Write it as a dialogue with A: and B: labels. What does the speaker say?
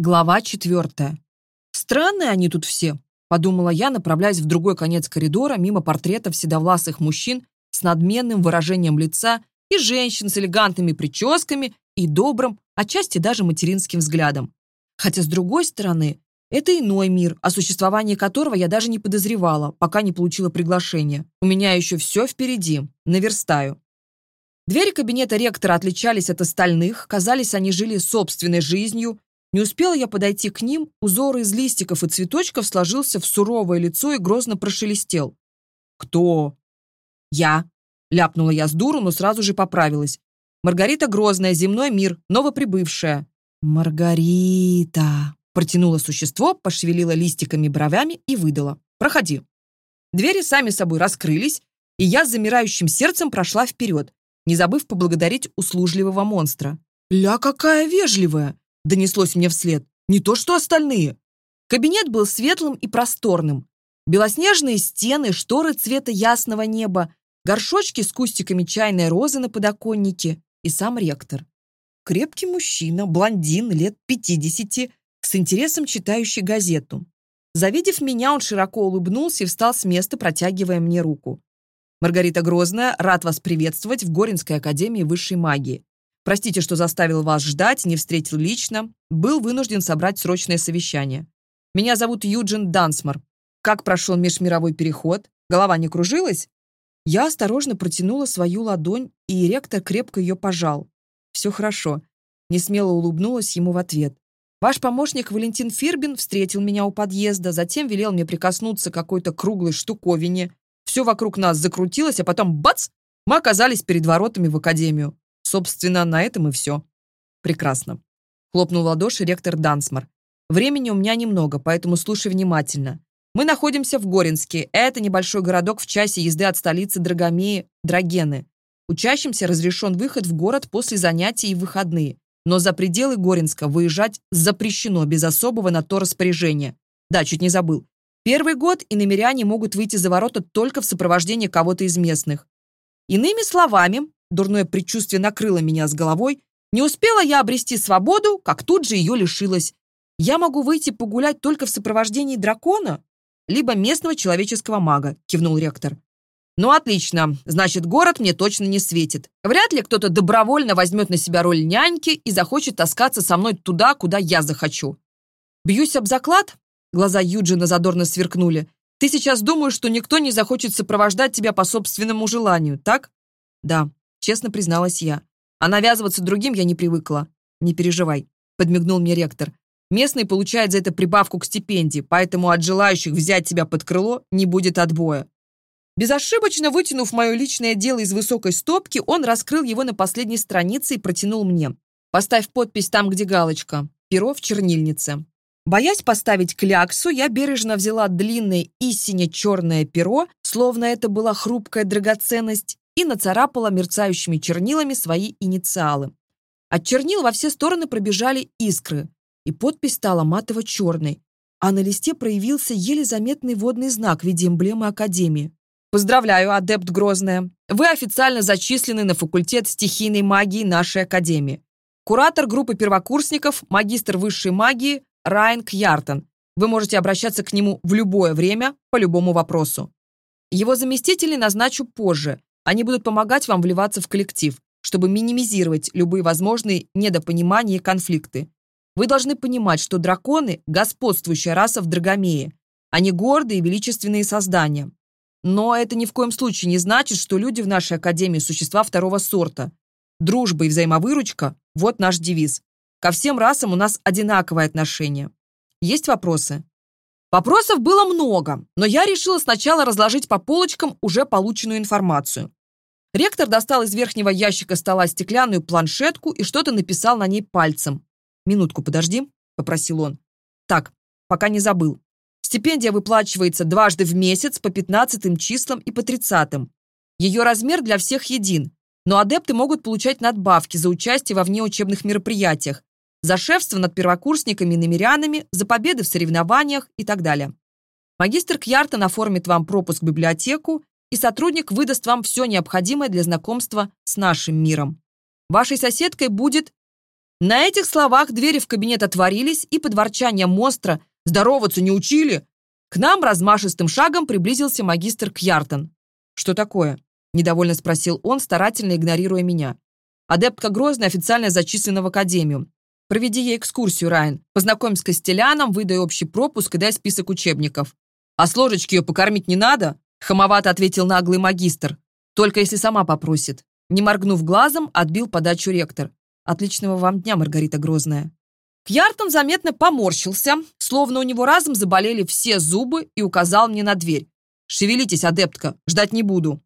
A: Глава четвертая. «Странные они тут все», — подумала я, направляясь в другой конец коридора мимо портретов седовласых мужчин с надменным выражением лица и женщин с элегантными прическами и добрым, отчасти даже материнским взглядом. Хотя, с другой стороны, это иной мир, о существовании которого я даже не подозревала, пока не получила приглашение. У меня еще все впереди, наверстаю. Двери кабинета ректора отличались от остальных, казались, они жили собственной жизнью, не успела я подойти к ним, узор из листиков и цветочков сложился в суровое лицо и грозно прошелестел. «Кто?» «Я», — ляпнула я с дуру, но сразу же поправилась. «Маргарита Грозная, земной мир, новоприбывшая». «Маргарита», — протянуло существо, пошевелило листиками бровями и выдало. «Проходи». Двери сами собой раскрылись, и я с замирающим сердцем прошла вперед, не забыв поблагодарить услужливого монстра. «Ля какая вежливая!» донеслось мне вслед. Не то что остальные. Кабинет был светлым и просторным. Белоснежные стены, шторы цвета ясного неба, горшочки с кустиками чайной розы на подоконнике и сам ректор. Крепкий мужчина, блондин, лет 50, с интересом читающий газету. Завидев меня, он широко улыбнулся и встал с места, протягивая мне руку. «Маргарита Грозная, Простите, что заставил вас ждать, не встретил лично. Был вынужден собрать срочное совещание. Меня зовут Юджин Дансмор. Как прошел межмировой переход? Голова не кружилась? Я осторожно протянула свою ладонь, и ректор крепко ее пожал. «Все хорошо», — несмело улыбнулась ему в ответ. «Ваш помощник Валентин Фирбин встретил меня у подъезда, затем велел мне прикоснуться к какой-то круглой штуковине. Все вокруг нас закрутилось, а потом — бац! — мы оказались перед воротами в академию. Собственно, на этом и все. Прекрасно. Хлопнул в ладоши ректор Дансмар. Времени у меня немного, поэтому слушай внимательно. Мы находимся в Горинске. Это небольшой городок в часе езды от столицы Драгомеи Драгены. Учащимся разрешен выход в город после занятий и выходные. Но за пределы Горинска выезжать запрещено без особого на то распоряжения. Да, чуть не забыл. Первый год иномиряне могут выйти за ворота только в сопровождении кого-то из местных. Иными словами, Дурное предчувствие накрыло меня с головой. Не успела я обрести свободу, как тут же ее лишилась. Я могу выйти погулять только в сопровождении дракона, либо местного человеческого мага, кивнул ректор. Ну отлично, значит, город мне точно не светит. Вряд ли кто-то добровольно возьмет на себя роль няньки и захочет таскаться со мной туда, куда я захочу. Бьюсь об заклад? Глаза Юджина задорно сверкнули. Ты сейчас думаешь, что никто не захочет сопровождать тебя по собственному желанию, так? Да честно призналась я. А навязываться другим я не привыкла. Не переживай, подмигнул мне ректор. Местный получает за это прибавку к стипендии, поэтому от желающих взять тебя под крыло не будет отбоя. Безошибочно вытянув мое личное дело из высокой стопки, он раскрыл его на последней странице и протянул мне. «Поставь подпись там, где галочка. Перо в чернильнице». Боясь поставить кляксу, я бережно взяла длинное и сине-черное перо, словно это была хрупкая драгоценность, и нацарапала мерцающими чернилами свои инициалы. От чернил во все стороны пробежали искры, и подпись стала матово-черной, а на листе проявился еле заметный водный знак в виде эмблемы Академии. «Поздравляю, адепт Грозная! Вы официально зачислены на факультет стихийной магии нашей Академии. Куратор группы первокурсников, магистр высшей магии Райан Кьяртон. Вы можете обращаться к нему в любое время по любому вопросу. Его заместителей назначу позже – они будут помогать вам вливаться в коллектив, чтобы минимизировать любые возможные недопонимания и конфликты. Вы должны понимать, что драконы – господствующая раса в Драгомее. Они а гордые и величественные создания. Но это ни в коем случае не значит, что люди в нашей академии – существа второго сорта. Дружба и взаимовыручка – вот наш девиз. Ко всем расам у нас одинаковое отношение. Есть вопросы? Вопросов было много, но я решила сначала разложить по полочкам уже полученную информацию. Ректор достал из верхнего ящика стола стеклянную планшетку и что-то написал на ней пальцем. «Минутку подожди», — попросил он. «Так, пока не забыл. Стипендия выплачивается дважды в месяц по 15 числам и по 30. Ее размер для всех един, но адепты могут получать надбавки за участие во внеучебных мероприятиях, за шефство над первокурсниками и намерянами, за победы в соревнованиях и так далее. Магистр Кьяртон оформит вам пропуск в библиотеку и сотрудник выдаст вам все необходимое для знакомства с нашим миром. Вашей соседкой будет...» На этих словах двери в кабинет отворились, и под ворчание монстра «Здороваться не учили!» к нам размашистым шагом приблизился магистр Кьяртон. «Что такое?» – недовольно спросил он, старательно игнорируя меня. Адептка Грозный официально зачислена в академию. Проведи ей экскурсию, Райан. Познакомь с Костеляном, выдай общий пропуск и дай список учебников. А с ложечки ее покормить не надо? Хамовато ответил наглый магистр. «Только если сама попросит». Не моргнув глазом, отбил подачу ректор. «Отличного вам дня, Маргарита Грозная». Кьяртон заметно поморщился, словно у него разом заболели все зубы и указал мне на дверь. «Шевелитесь, адептка, ждать не буду».